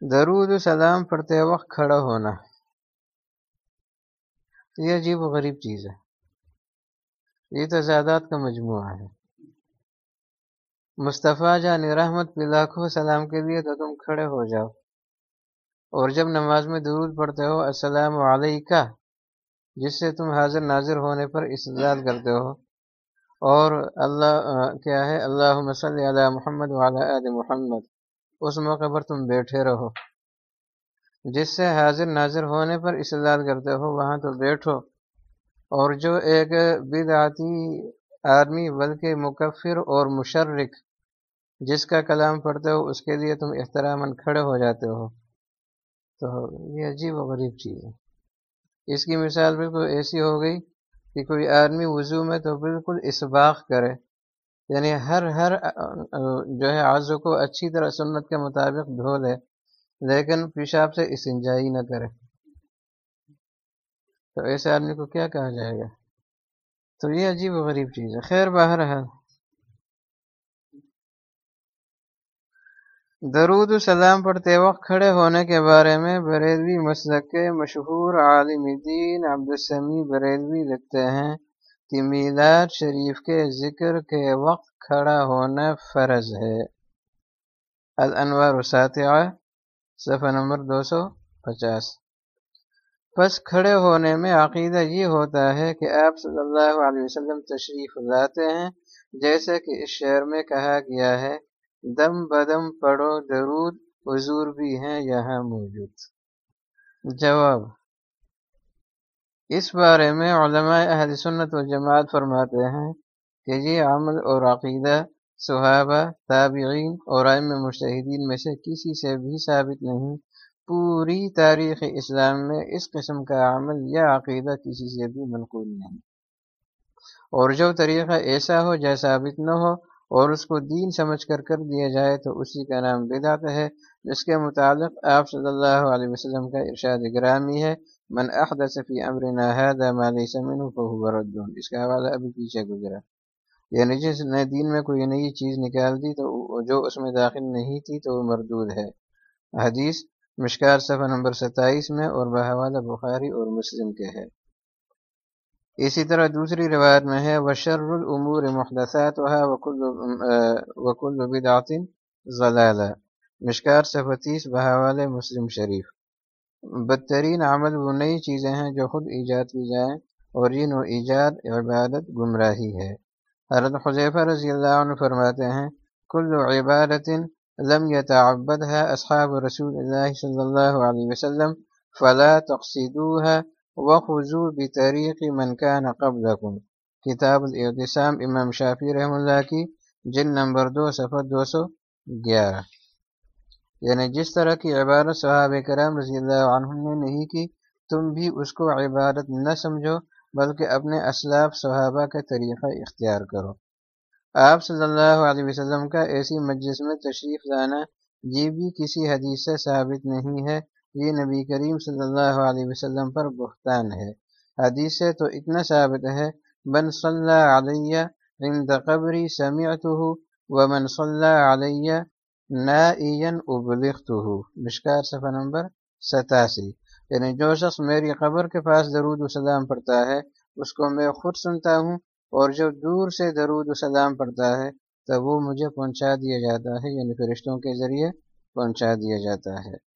درود و سلام پڑھتے وقت کھڑا ہونا۔ یہ عجیب و غریب چیز ہے۔ یہ تو کا مجموعہ ہے۔ مصطفیٰ جان رحمت پہ لاکھوں سلام کے لیے تو تم کھڑے ہو جاؤ۔ اور جب نماز میں درود پڑھتے ہو، السلام علیکہ، جس سے تم حاضر ناظر ہونے پر استدال کرتے ہو۔ اور اللہ، کیا ہے؟ اللہ مسلم علی محمد آل محمد۔ اس موقع پر تم بیٹھے رہو۔ جس سے حاضر ناظر ہونے پر استدال کرتے ہو، وہاں تو بیٹھو۔ اور جو ایک بدعتی آدمی، بلکہ مکفر اور مشرک، جس کا کلام پڑھتے ہو، اس کے لیے تم احترام کھڑے ہو جاتے ہو۔ تو یہ عجیب و غریب چیز ہے۔ اس کی مثال بالکل ایسی ہو گئی کہ کوئی آدمی وضو میں تو بالکل اسباق کرے۔ یعنی ہر ہر جو ہے آزو کو اچھی طرح سنت کے مطابق دھو لے، لیکن پیشاب سے اسنجائی نہ کرے۔ تو ایسے آدمی کو کیا کہا جائے گا؟ تو یہ عجیب و غریب چیز ہے۔ خیر باہر ہے درود و سلام پڑھتے وقت کھڑے ہونے کے بارے میں بریلوی مسلک کے مشہور عالم دین عبدالسمی بریلوی لکھتے ہیں میلاد شریف کے ذکر کے وقت کھڑا ہونا فرض ہے۔ الانوار ساتعہ صفحہ نمبر دو سو پچاس۔ پس کھڑے ہونے میں عقیدہ یہ ہوتا ہے کہ آپ صلی اللہ علیہ وسلم تشریف لاتے ہیں جیسے کہ اس شعر میں کہا گیا ہے، دم بدم پڑھو درود، حضور بھی ہیں یہاں موجود۔ جواب اس بارے میں علماء اہل سنت و جماعت فرماتے ہیں کہ یہ عمل اور عقیدہ صحابہ، تابعین اور ام مشاہدین میں سے کسی سے بھی ثابت نہیں۔ پوری تاریخ اسلام میں اس قسم کا عمل یا عقیدہ کسی سے بھی منقول نہیں۔ اور جو طریقہ ایسا ہو جیسا ثابت نہ ہو اور اس کو دین سمجھ کر کر دیا جائے تو اسی کا نام بدعت ہے۔ جس کے متعلق آپ صلی اللہ علیہ وسلم کا ارشاد گرامی ہے۔ من احدث فی امرنا هذا ما ليس منه فهو رد. اس کا حوالہ ابھی پیچھے گزرا یعنی جس نے دین میں کوئی نئی چیز نکال دی تو جو اس میں داخل نہیں تھی تو وہ مردود ہے۔ حدیث مشکار صفحہ نمبر ستائیس میں اور بحوالہ بخاری اور مسلم کے ہے۔ اسی طرح دوسری روایت میں ہے، وشر العمور محدثات وکل بدعت ضلالہ مشکار صفحہ تیس بحوال مسلم شریف۔ بدترین عمل وہ نئی چیزیں ہیں جو خود ایجاد کی جائیں اور یہ نو ایجاد عبادت گمراہی ہے۔ حضرت حضیفہ رضی اللہ عنہ فرماتے ہیں، کل عبادت لم يتعبدها اصحاب رسول اللہ صلی اللہ علیہ وسلم فلا تقصدوها وخضو بطریق من كان قبلكم کتاب الاعتصام امام شافی رحم اللہ کی جن نمبر دو، صفحہ دو سو گیارہ۔ یعنی جس طرح کی عبادت صحابہ کرام رضی اللہ عنہ نے نہیں کی، تم بھی اس کو عبادت نہ سمجھو، بلکہ اپنے اسلاف صحابہ کا طریقہ اختیار کرو۔ آپ صلی اللہ علیہ وسلم کا ایسی مجلس میں تشریف لانا یہ بھی کسی حدیث سے ثابت نہیں ہے۔ یہ نبی کریم صلی اللہ علیہ وسلم پر بہتان ہے۔ حدیث سے تو اتنا ثابت ہے بن صلی علیہ عند قبری سمعته ومن صلی علیہ نائین ابلغته مشکار صفحہ نمبر ستاسی۔ یعنی جو شخص میری قبر کے پاس درود و سلام پڑھتا ہے، اس کو میں خود سنتا ہوں، اور جو دور سے درود و سلام پڑھتا ہے تو وہ مجھے پہنچا دیا جاتا ہے یعنی فرشتوں کے ذریعے پہنچا دیا جاتا ہے۔